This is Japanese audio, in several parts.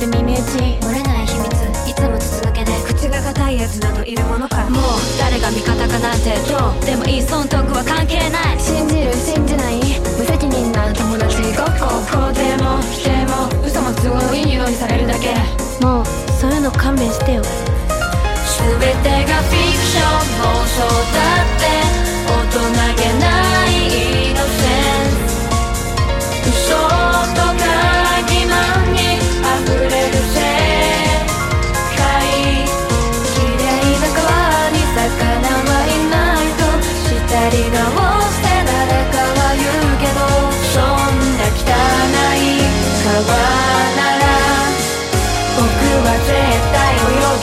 て耳打ち。漏れない秘密。いつも筒抜けで口が硬いやつなどいるものかもう誰が味方かなんて。どうでもいい損得は関係ない。信じる信じない。無責任な友達。ごっこ肯定も否定も嘘も都合のいいように。されるだけもうそういうの勘弁してよ。全てがフィクション。妄想だって。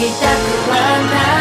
ぎたくはない。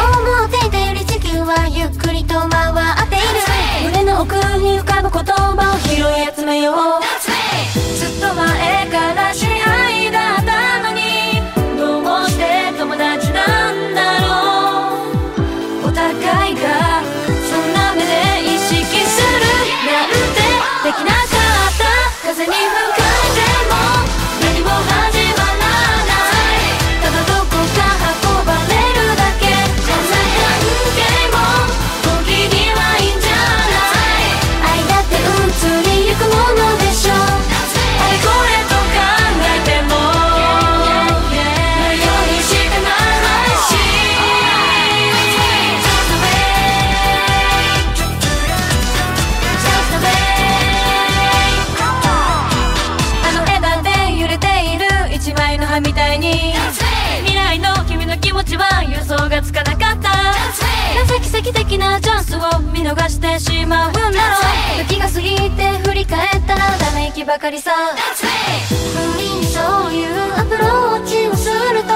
思っていたより地球はゆっくりと回っている。胸の奥に浮かぶ言葉を拾い集めよう。ずっと前からを見逃してしまうなら時が過ぎて振り返ったらため息ばかりさ。無理そういうアプローチをすると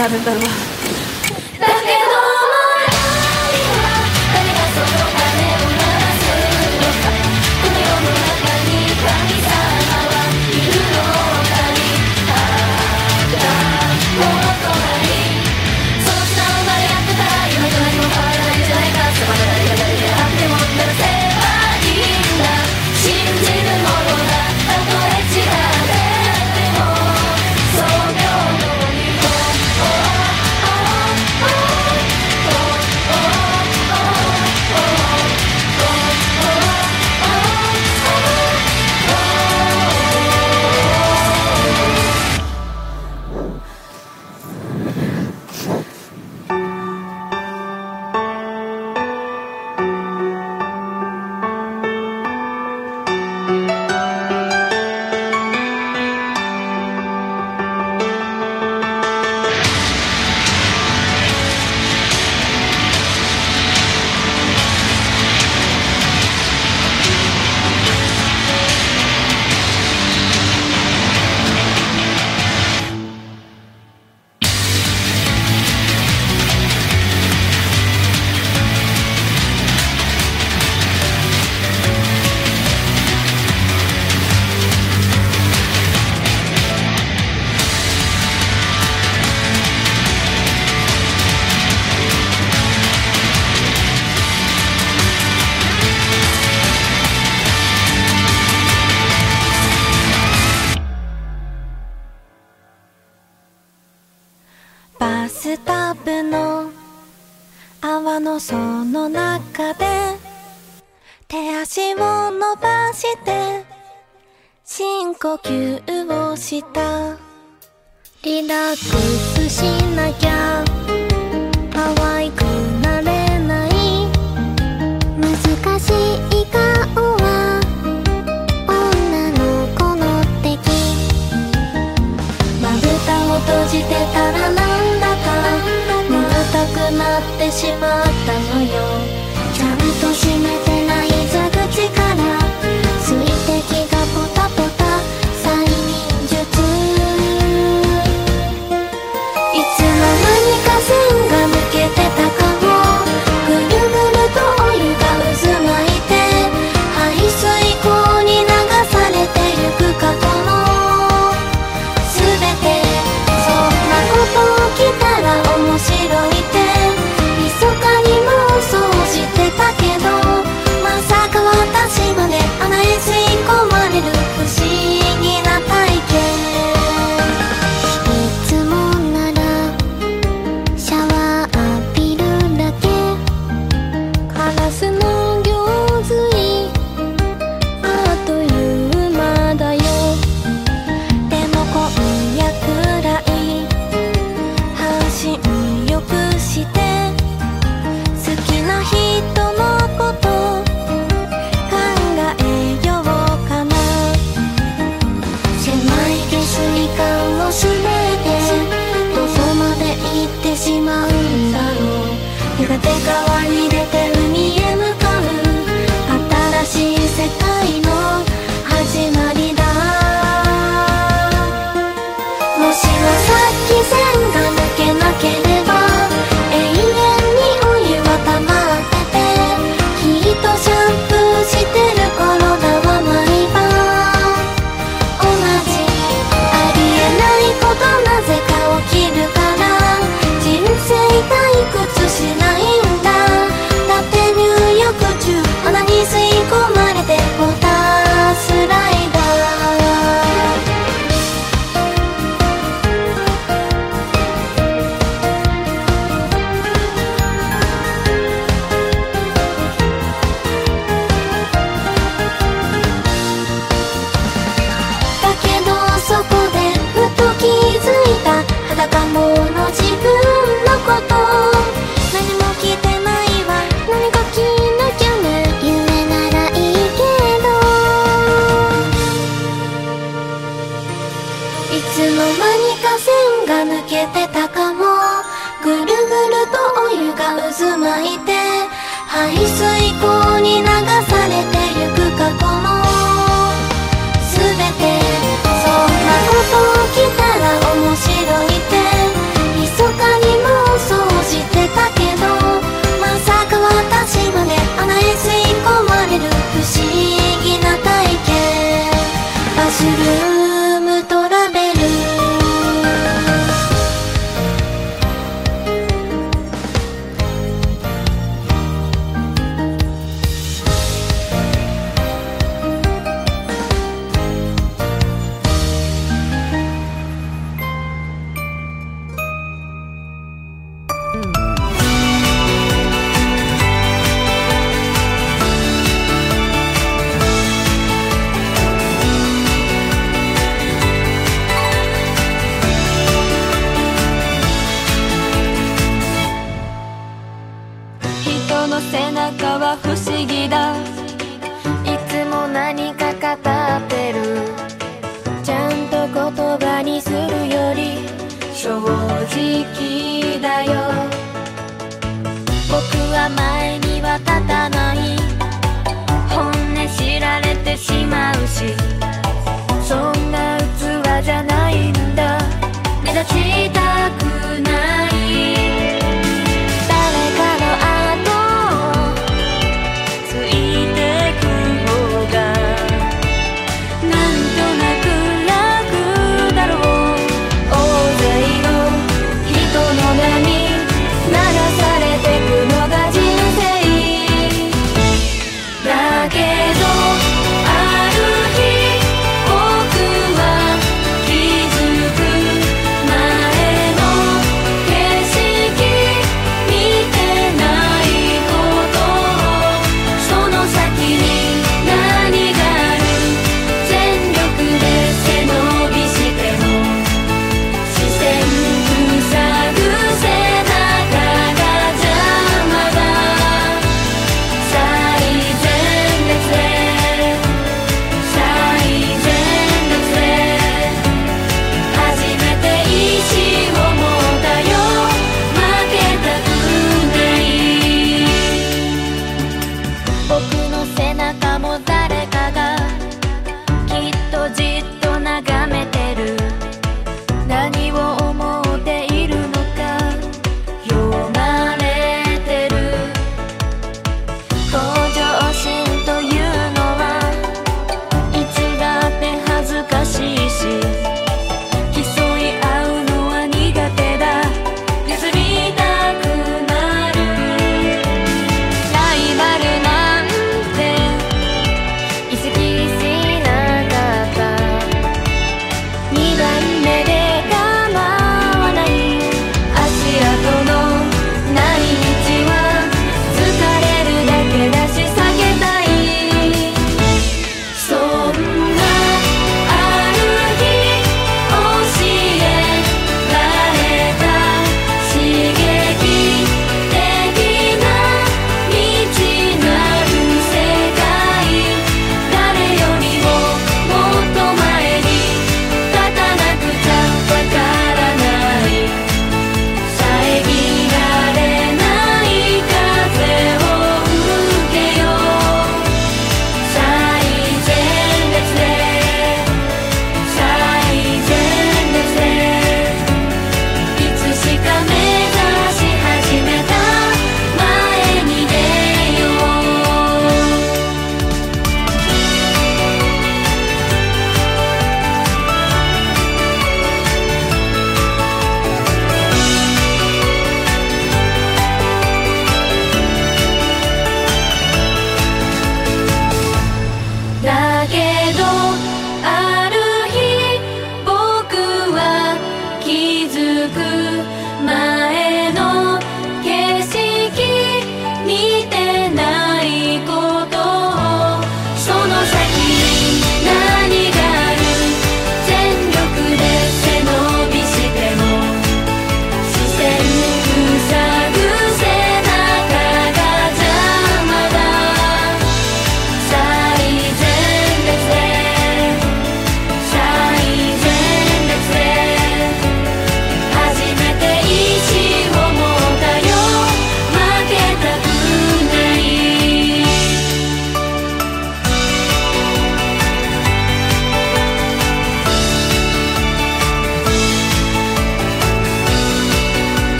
なるんだろう。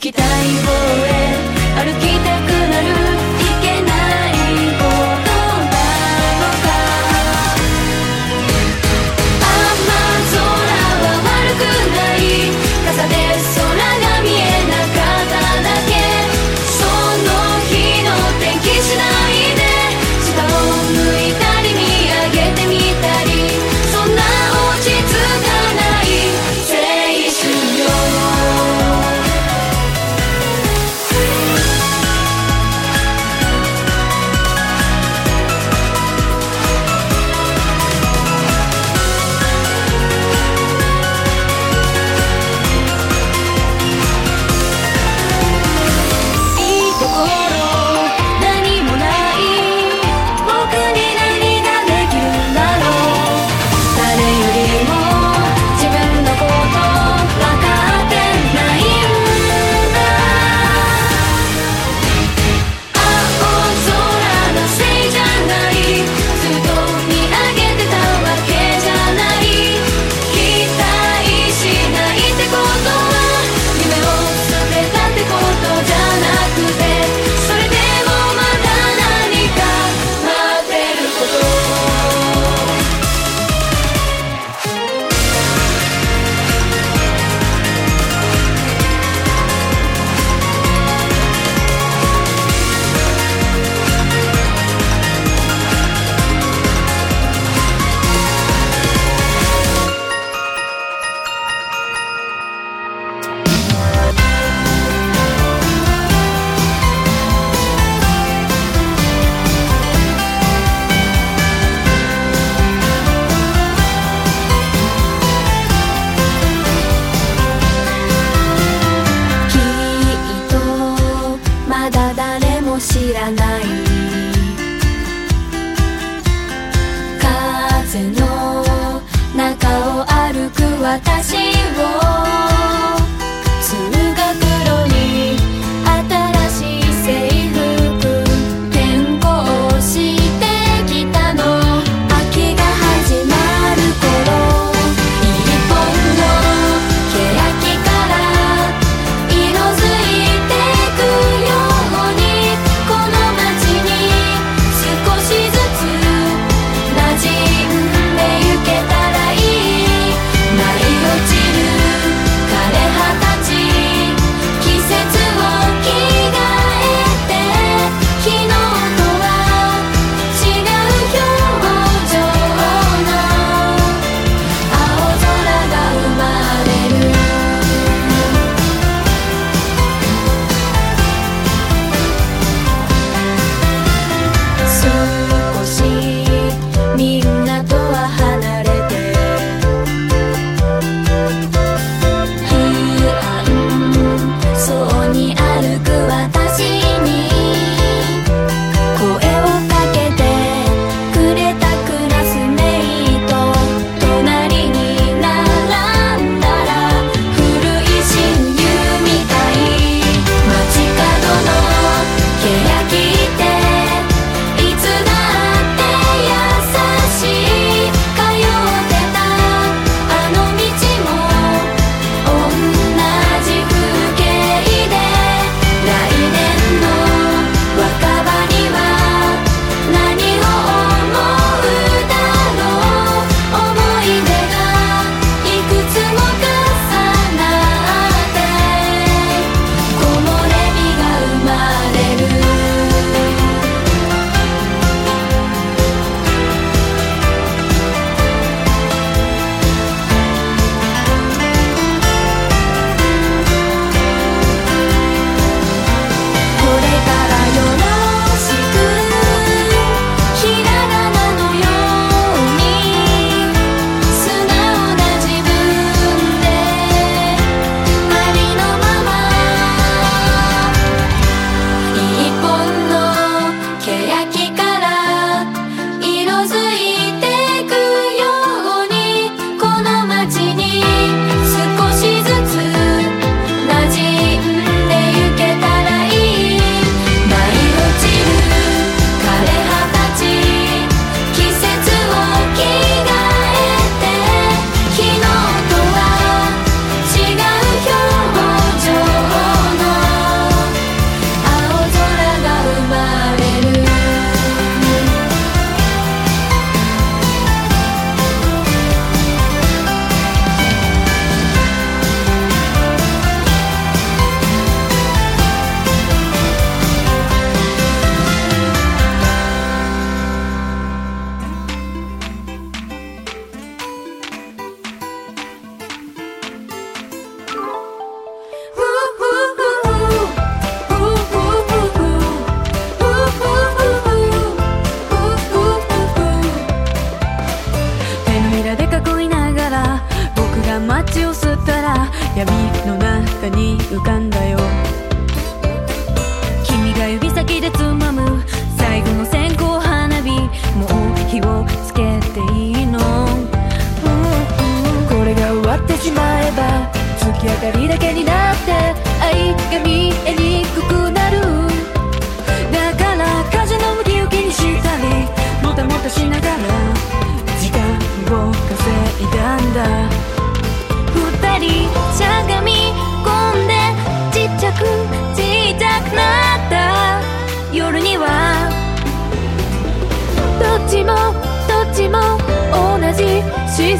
きたい方へ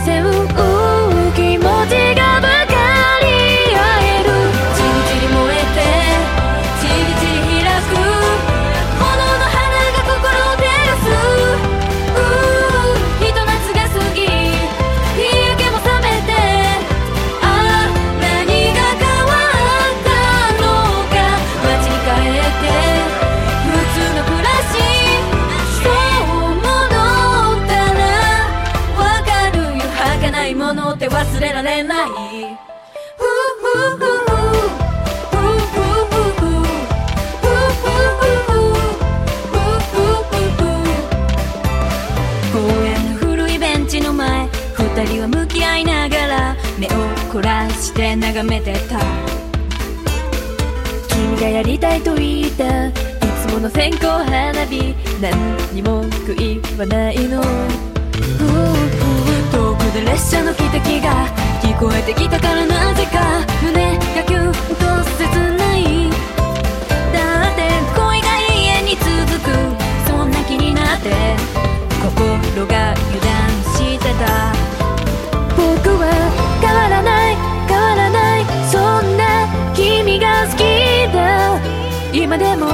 線めてた。君がやりたいと言った。いつもの線香花火。何にも悔いはないの。遠くで列車の汽笛が聞こえてきたからなぜか。胸までも。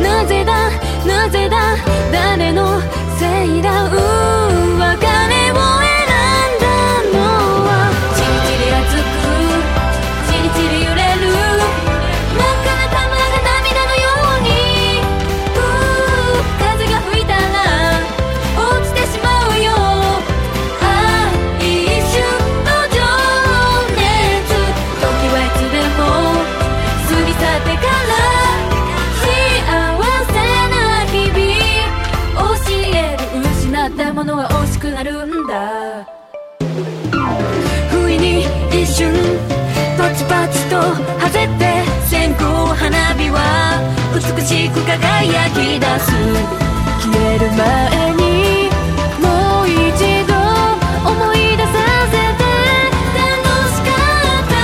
なぜだなぜだ誰のせいだと外れて線香花火は美しく輝き出す。消える前にもう一度思い出させて楽しかった。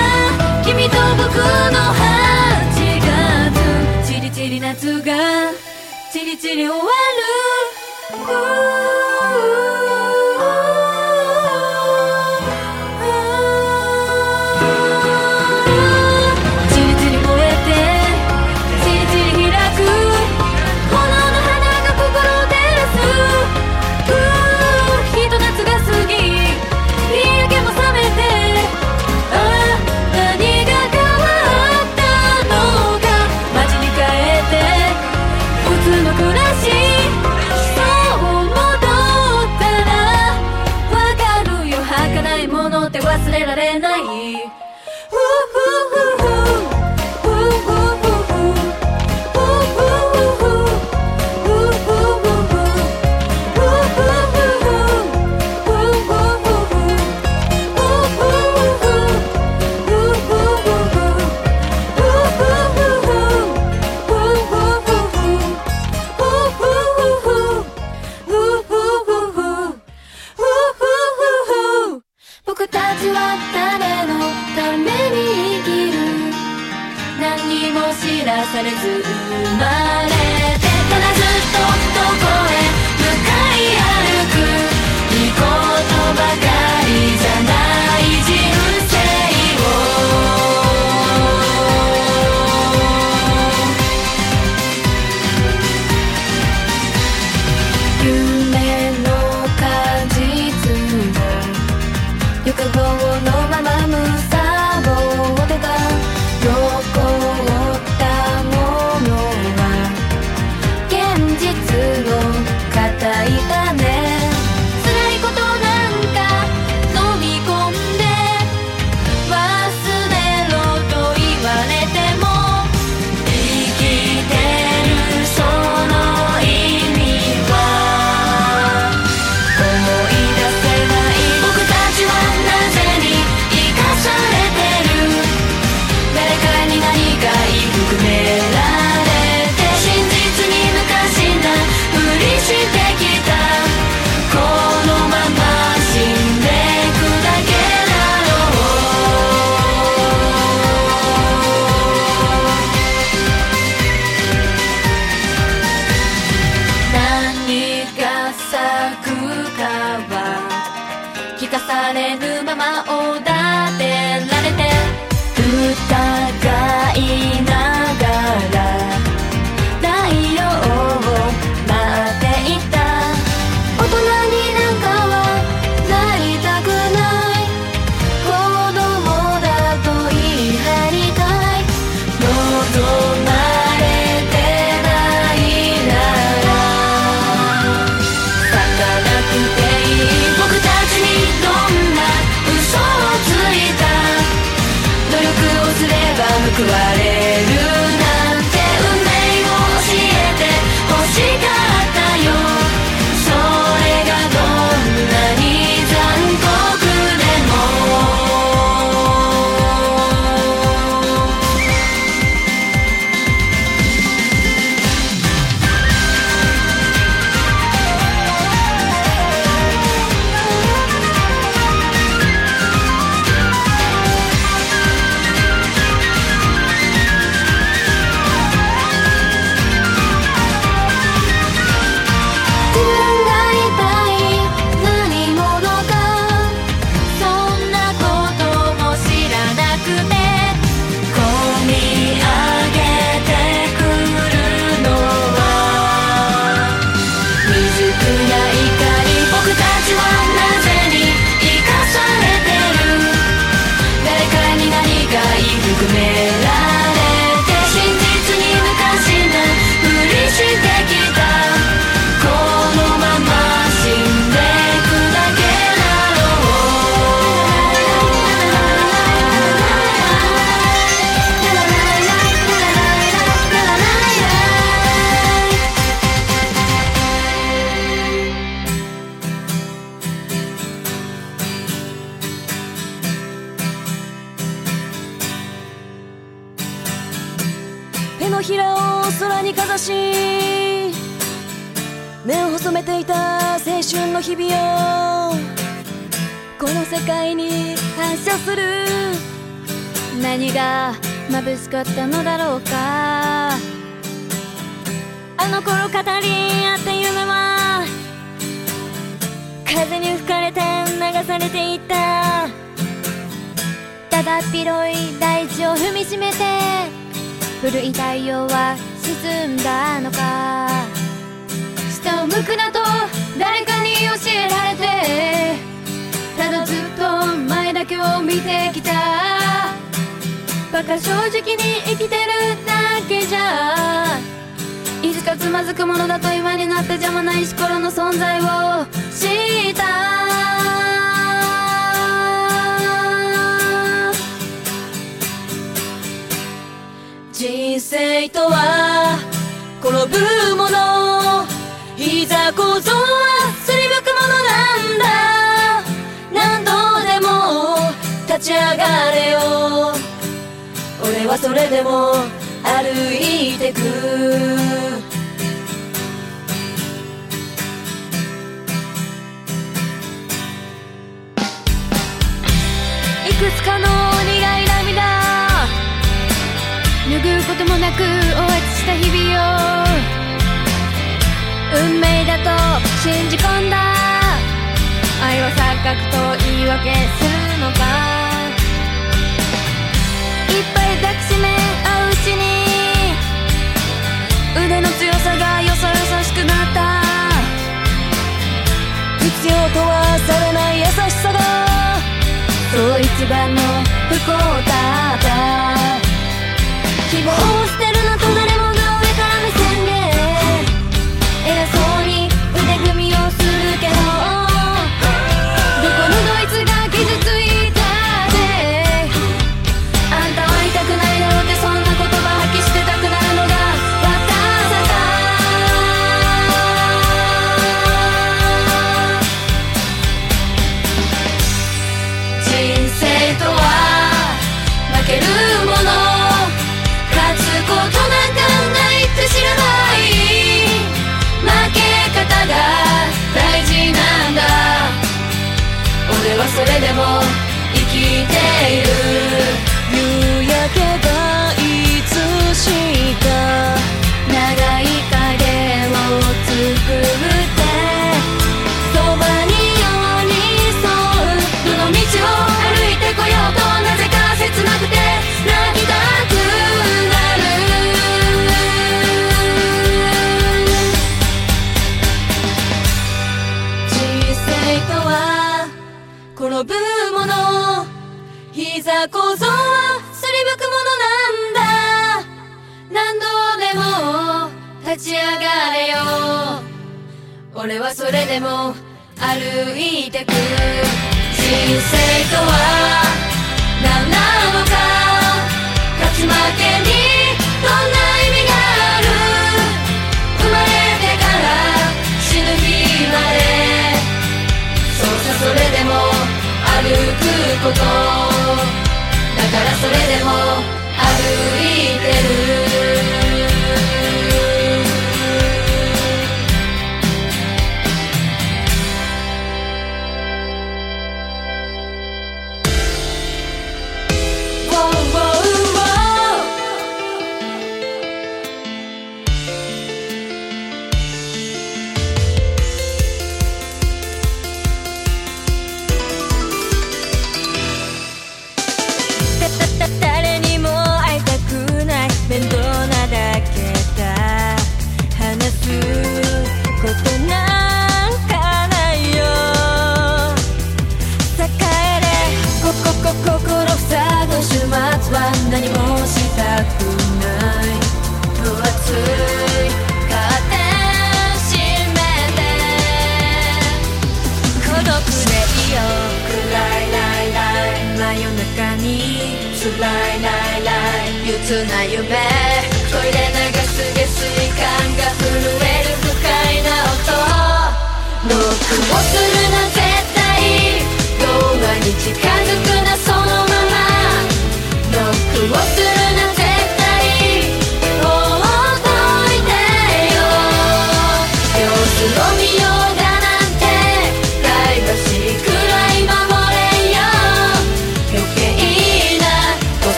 君と僕の8月チリチリ夏がチリチリ終わる。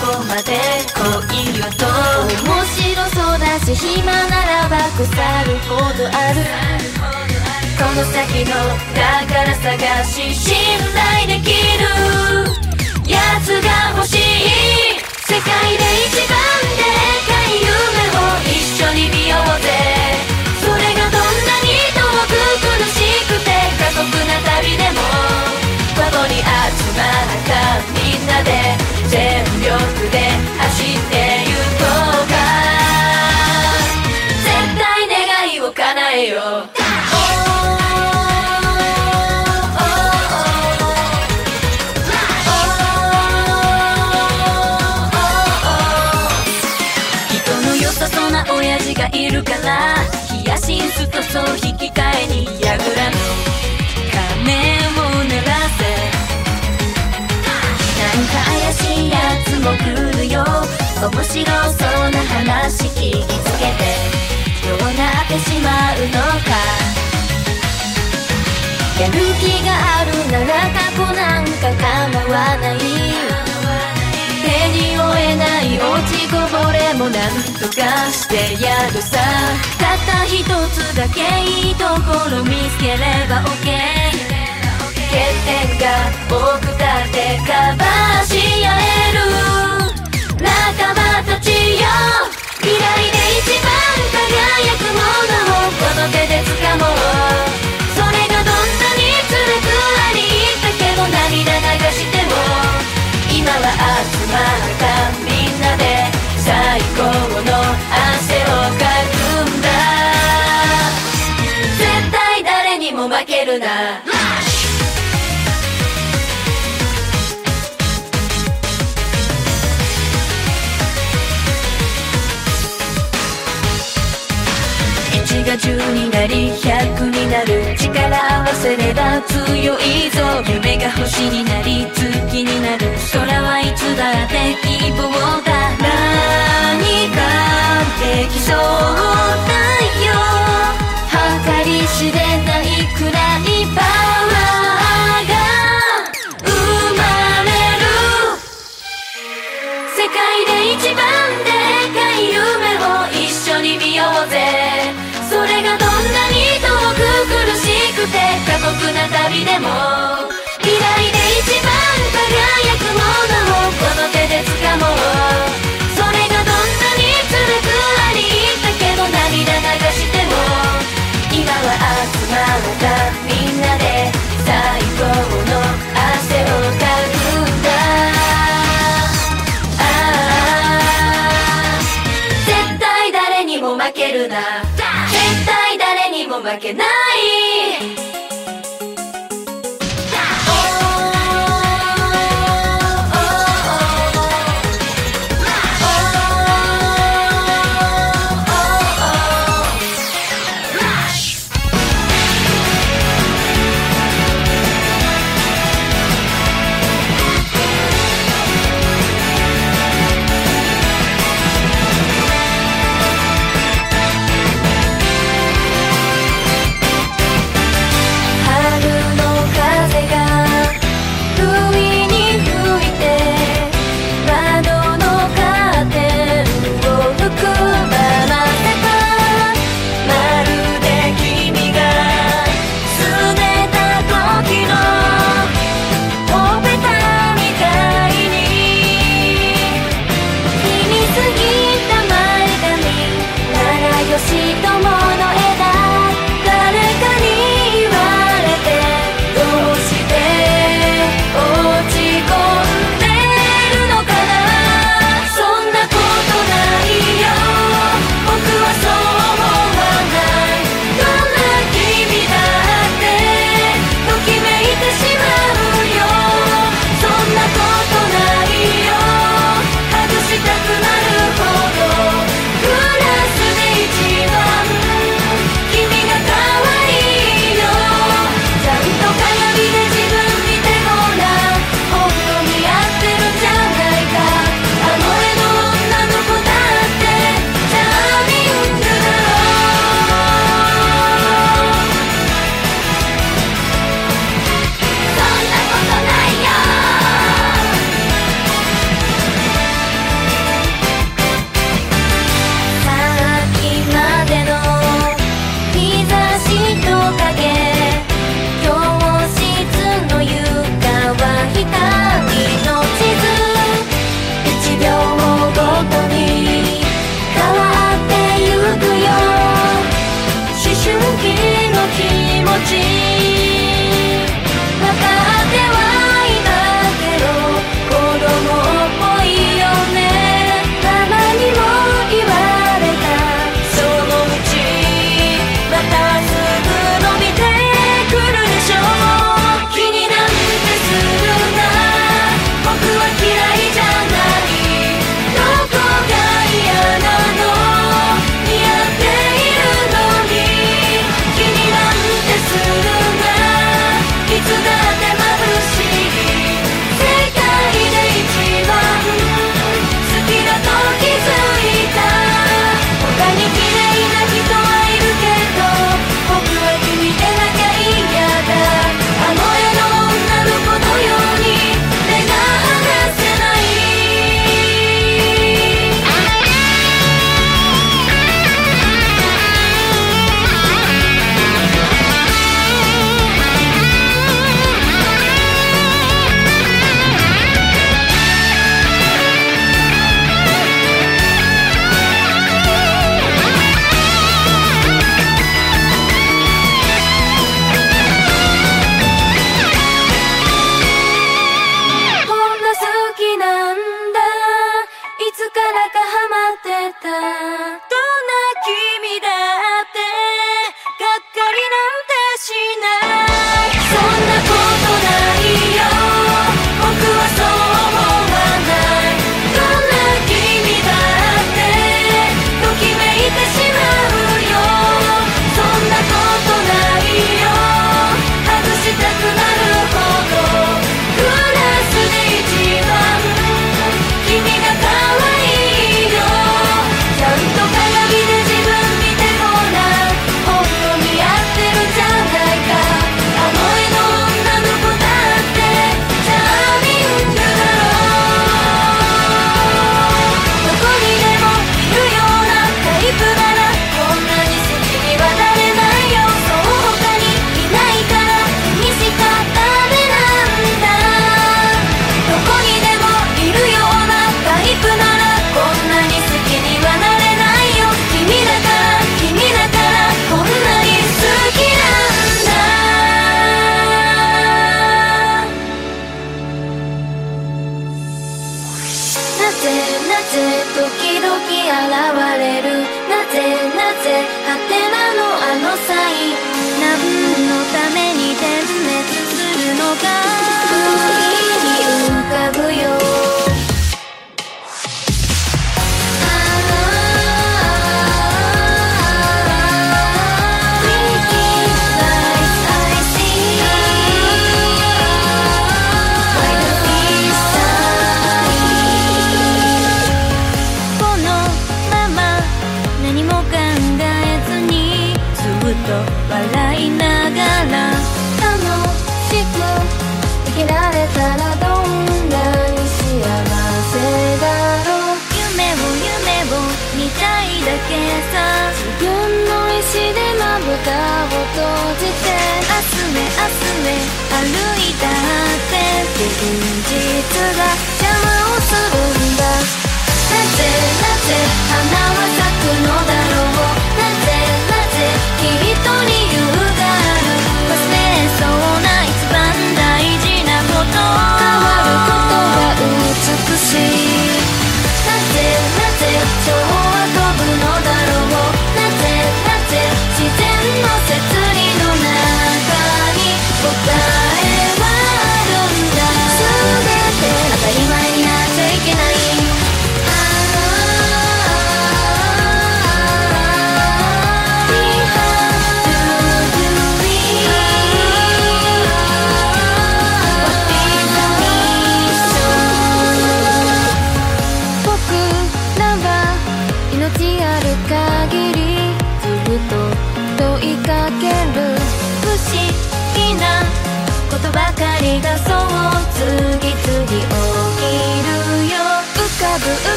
こまで来いよと面白そうだし暇ならば腐るほどあるこの先の宝探し信頼できるやつが欲しい。世界で一番でかい夢を一緒に見ようぜ。それがどんなに遠く苦しくて過酷な旅でもここに集まったみんなで。全力で走ってゆこうか絶対願いを叶えよう人の良さそうな親父がいるからヒヤシンスとそう引き換えにも来るよ面白そうな話聞きつけてどうなってしまうのか。やる気があるなら過去なんか構わない。手に負えない落ちこぼれもなんとかしてやるさ。たった一つだけいいところ見つければ OK 欠点が多くたってカバーし合える。仲間たちよ。未来で一番輝くものをこの手で掴もう。それがどんなに辛くありったけど涙流しても。今は集まったみんなで最高の汗をかくんだ。絶対誰にも負けるな。が10になり100になる力合わせれば強いぞ夢が星になり月になる空はいつだって希望だ何かできそうだよ。計り知れないくらいパ過酷な旅でも未来で一番輝くものをこの手で掴もうそれがどんなに辛くありったけど涙流しても今は集まったみんなで最高の汗をかくんだあー絶対誰にも負けるな絶対誰にも負けない「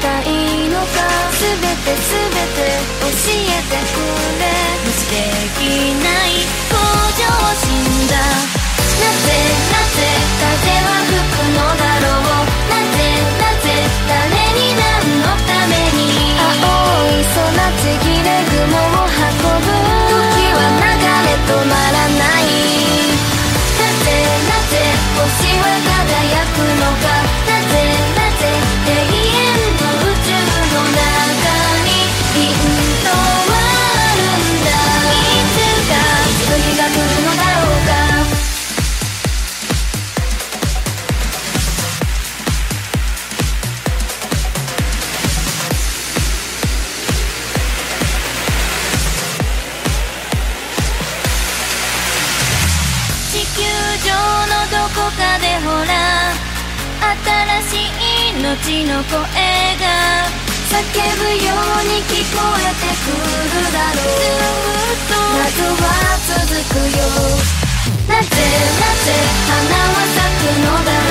たいのか。全て全て教えてくれ。無視できない向上心だ。なぜなぜ風は吹くのだろう。なぜなぜ誰に何のために。青い空ちぎれ雲を運ぶ。時は流れ止まらない。なぜなぜ星は花は咲くのだ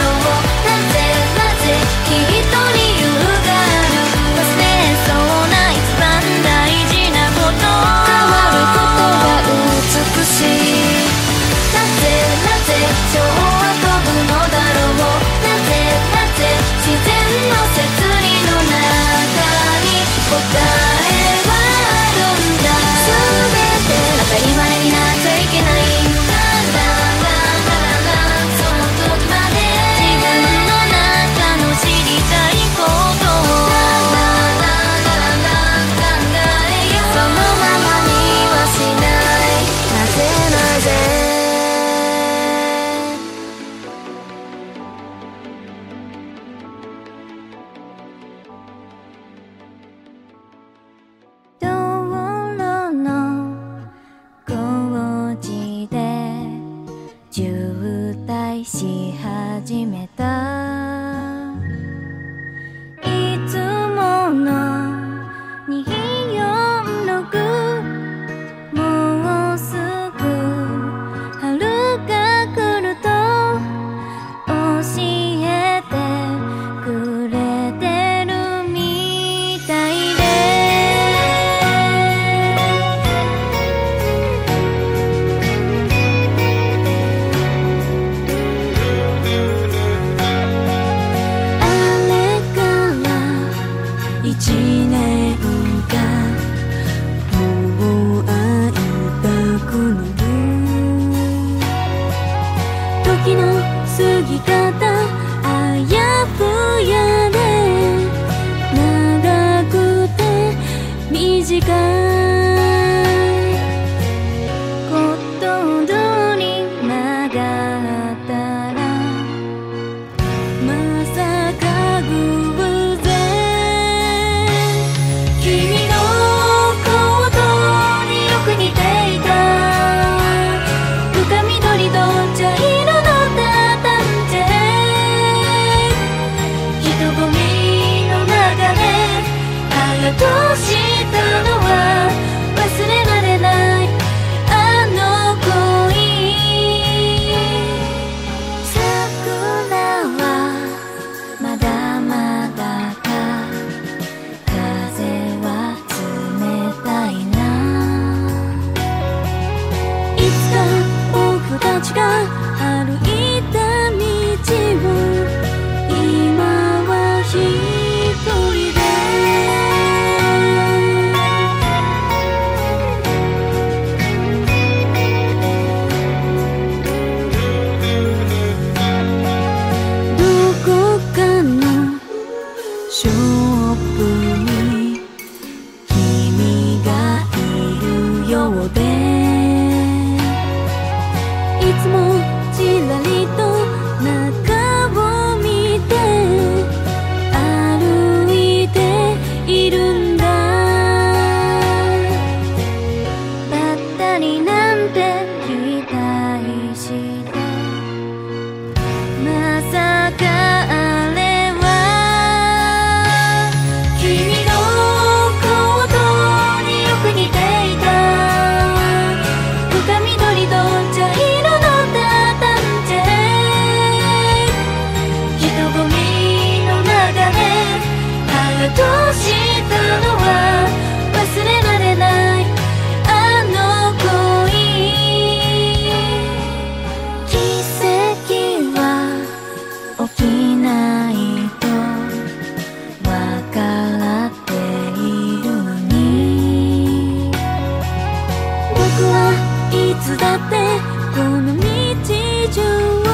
はいつだってこの日を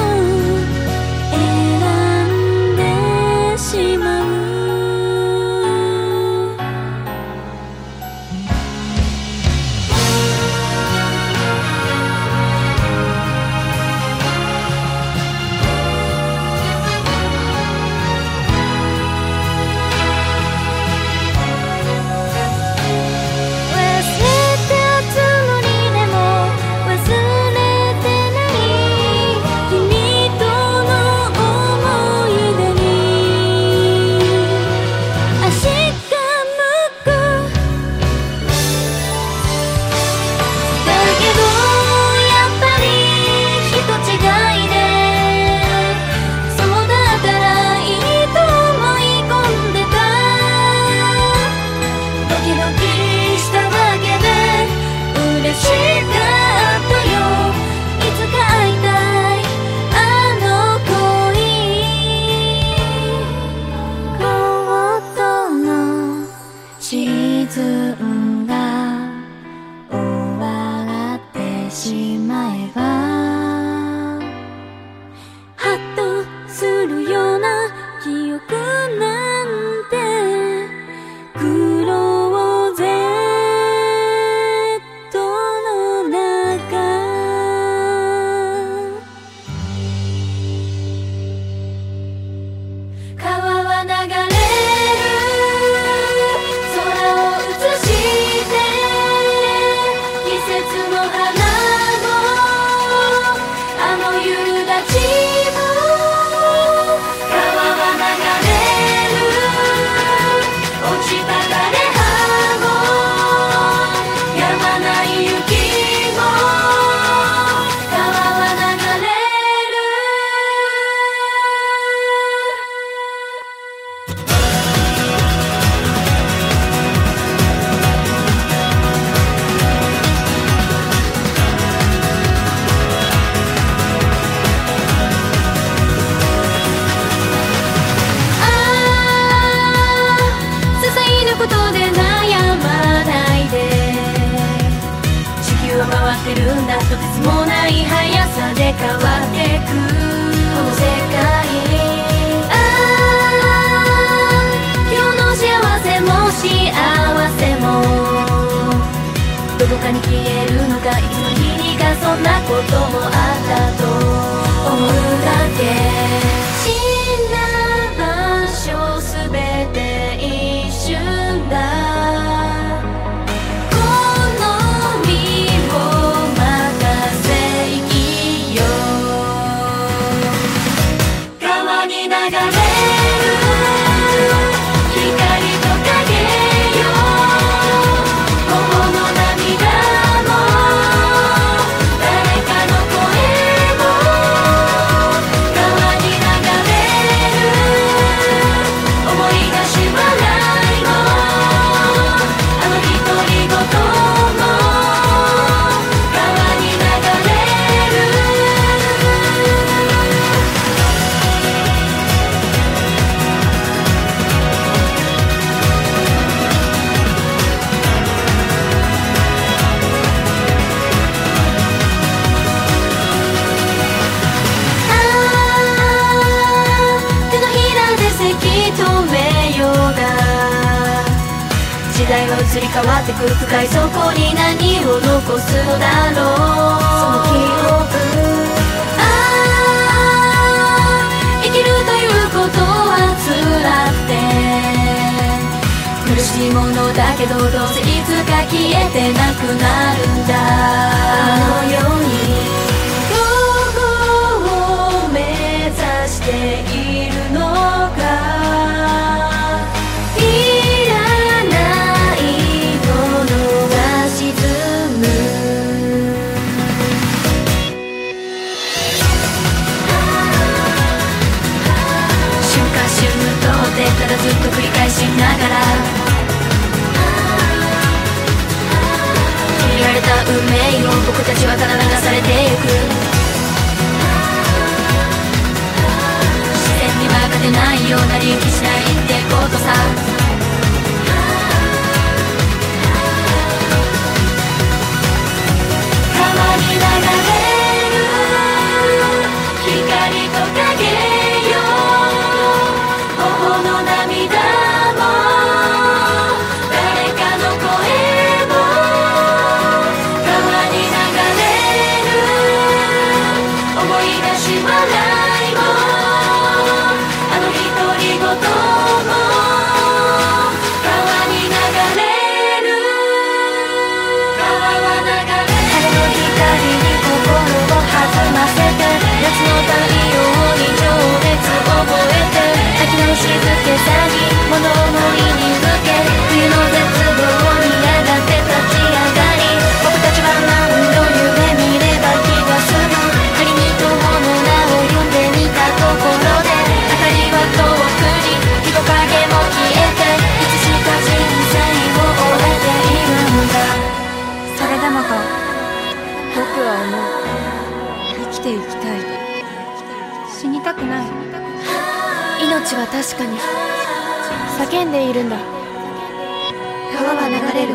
れる。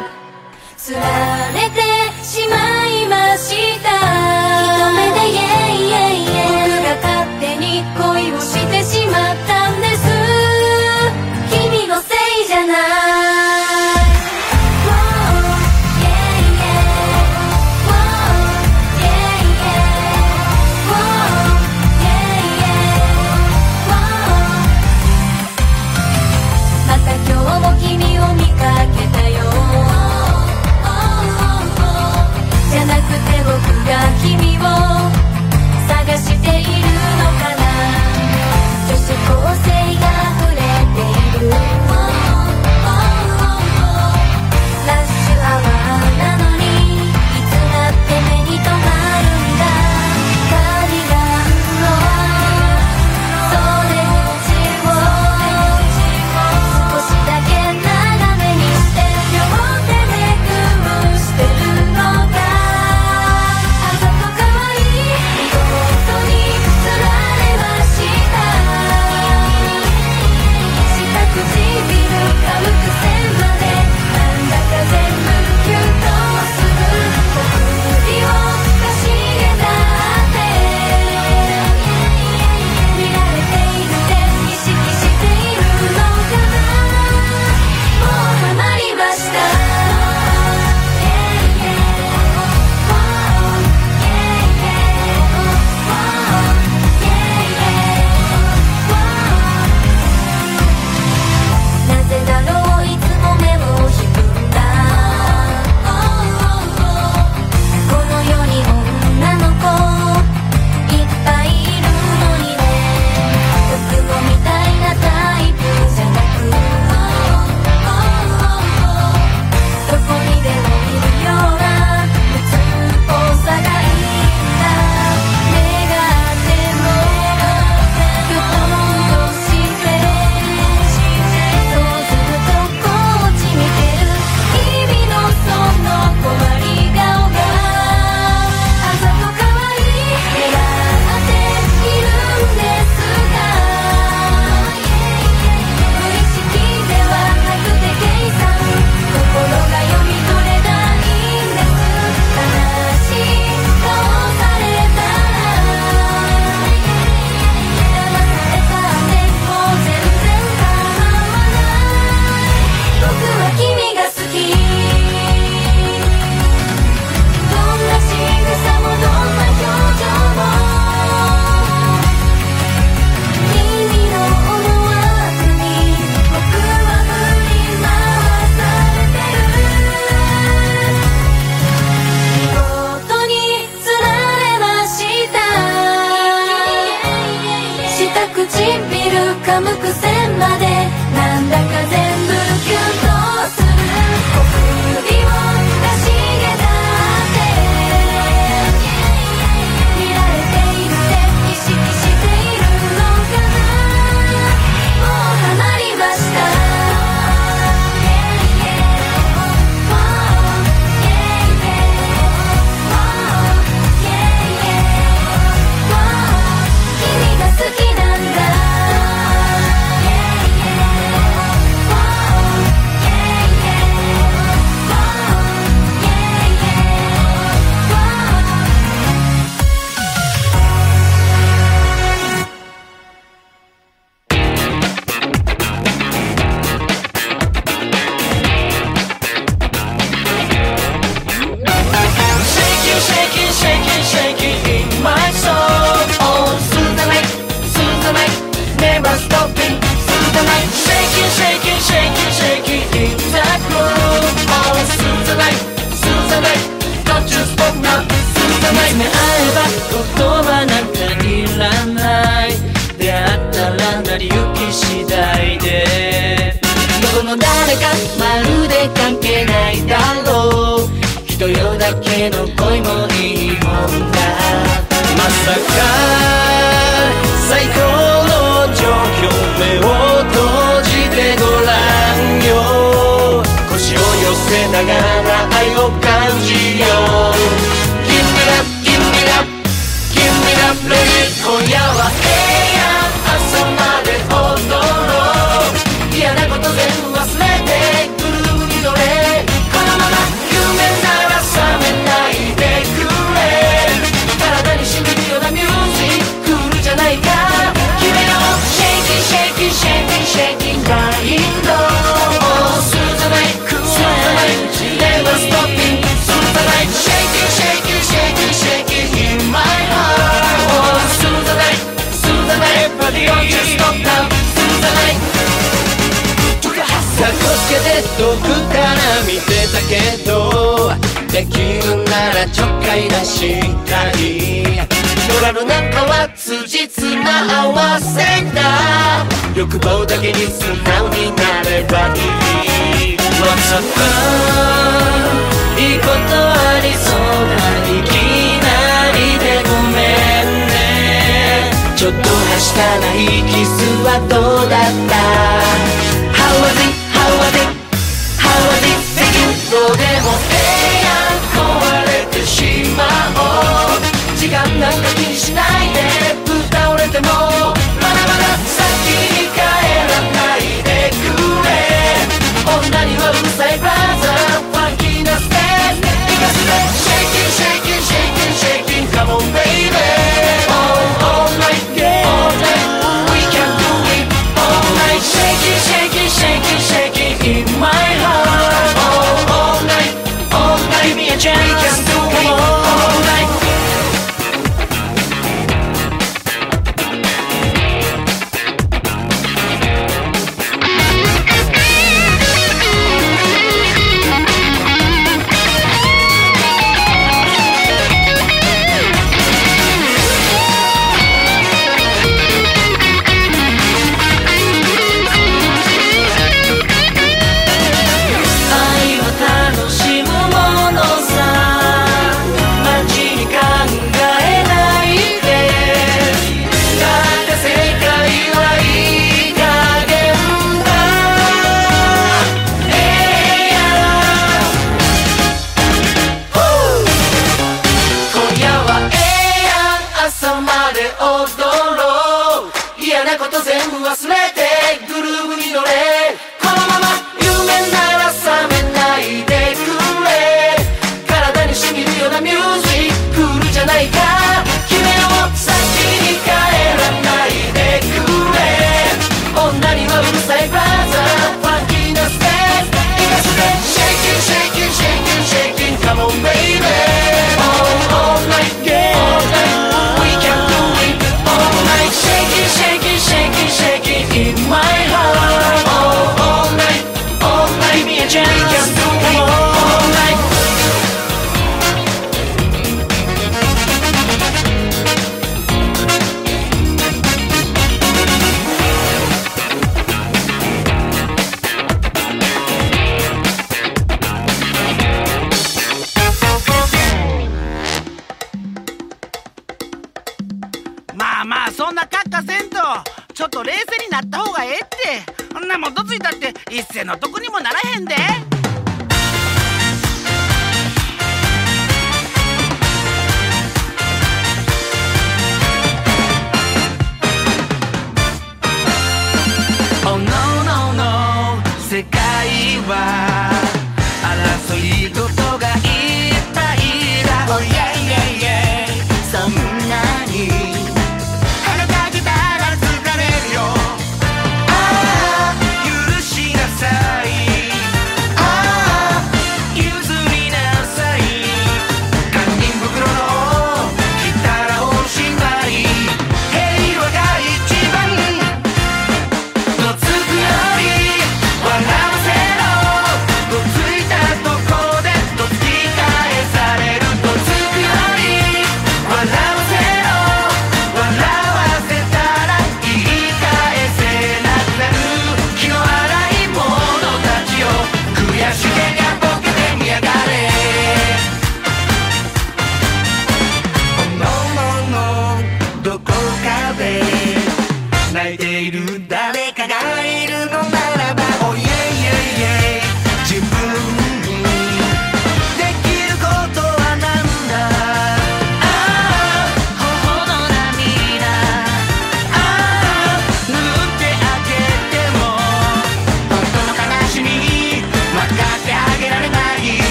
釣られてしまう